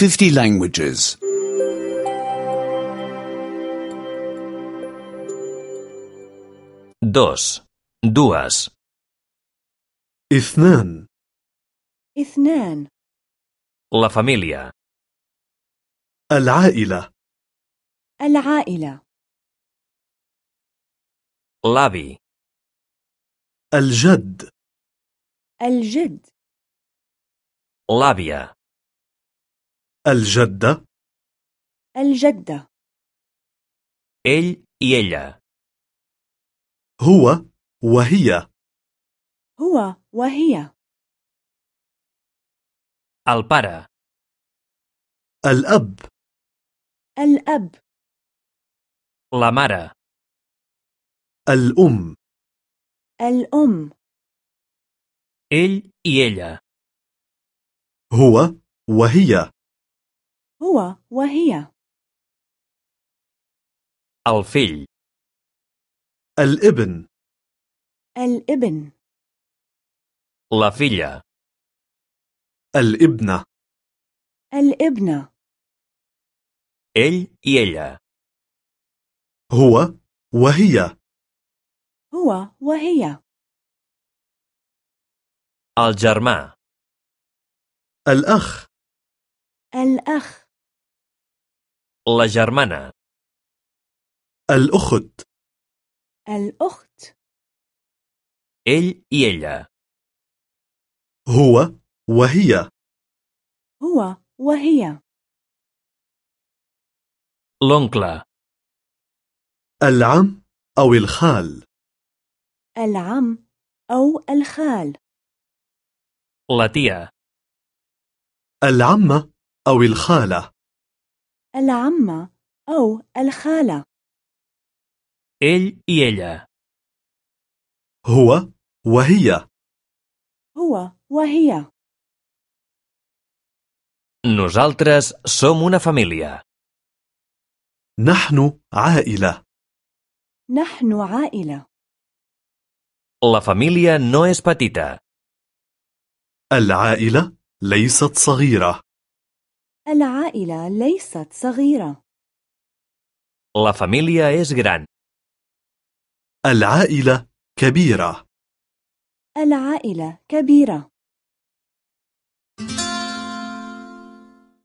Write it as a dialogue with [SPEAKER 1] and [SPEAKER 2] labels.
[SPEAKER 1] 50 languages.
[SPEAKER 2] 2. Dues.
[SPEAKER 3] اثنان
[SPEAKER 4] اثنان
[SPEAKER 2] La família.
[SPEAKER 3] العائلة
[SPEAKER 4] العائلة
[SPEAKER 2] L'avi.
[SPEAKER 3] الجد
[SPEAKER 4] الجد
[SPEAKER 2] L'àvia.
[SPEAKER 3] الجدة.
[SPEAKER 4] الجدة.
[SPEAKER 2] Ell i ella.
[SPEAKER 3] هو وهي.
[SPEAKER 4] هو وهي.
[SPEAKER 2] El pare.
[SPEAKER 3] الأب.
[SPEAKER 4] الأب.
[SPEAKER 2] La mare.
[SPEAKER 3] الأم.
[SPEAKER 4] الأم.
[SPEAKER 2] Ell i ella.
[SPEAKER 3] هو وهي.
[SPEAKER 4] هو وهي.
[SPEAKER 2] fill.
[SPEAKER 3] الإبن.
[SPEAKER 4] الإبن.
[SPEAKER 2] La filla.
[SPEAKER 3] الإبنة.
[SPEAKER 4] الابنة
[SPEAKER 2] Ell i ella.
[SPEAKER 3] هو وهي.
[SPEAKER 4] هو وهي.
[SPEAKER 2] El germà.
[SPEAKER 3] الأخ.
[SPEAKER 4] الأخ.
[SPEAKER 2] La germana.
[SPEAKER 3] الأخت
[SPEAKER 4] الأخت
[SPEAKER 2] Ell i ella.
[SPEAKER 3] هو وهي
[SPEAKER 4] هو وهي
[SPEAKER 2] L'oncle.
[SPEAKER 3] العم أو الخال
[SPEAKER 4] العم أو الخال
[SPEAKER 2] La tia.
[SPEAKER 3] العمة أو الخالة
[SPEAKER 4] العمة أو الخالة
[SPEAKER 2] ella.
[SPEAKER 3] هو وهي
[SPEAKER 4] هو وهي
[SPEAKER 2] Nosaltres som una família.
[SPEAKER 3] نحن عائلة
[SPEAKER 4] نحن عائلة
[SPEAKER 2] La família no és petita.
[SPEAKER 3] العائلة ليست صغيرة
[SPEAKER 4] العائلة ليست صغيرة.
[SPEAKER 2] La família és gran.
[SPEAKER 3] العائلة كبيرة.
[SPEAKER 4] العائلة كبيرة.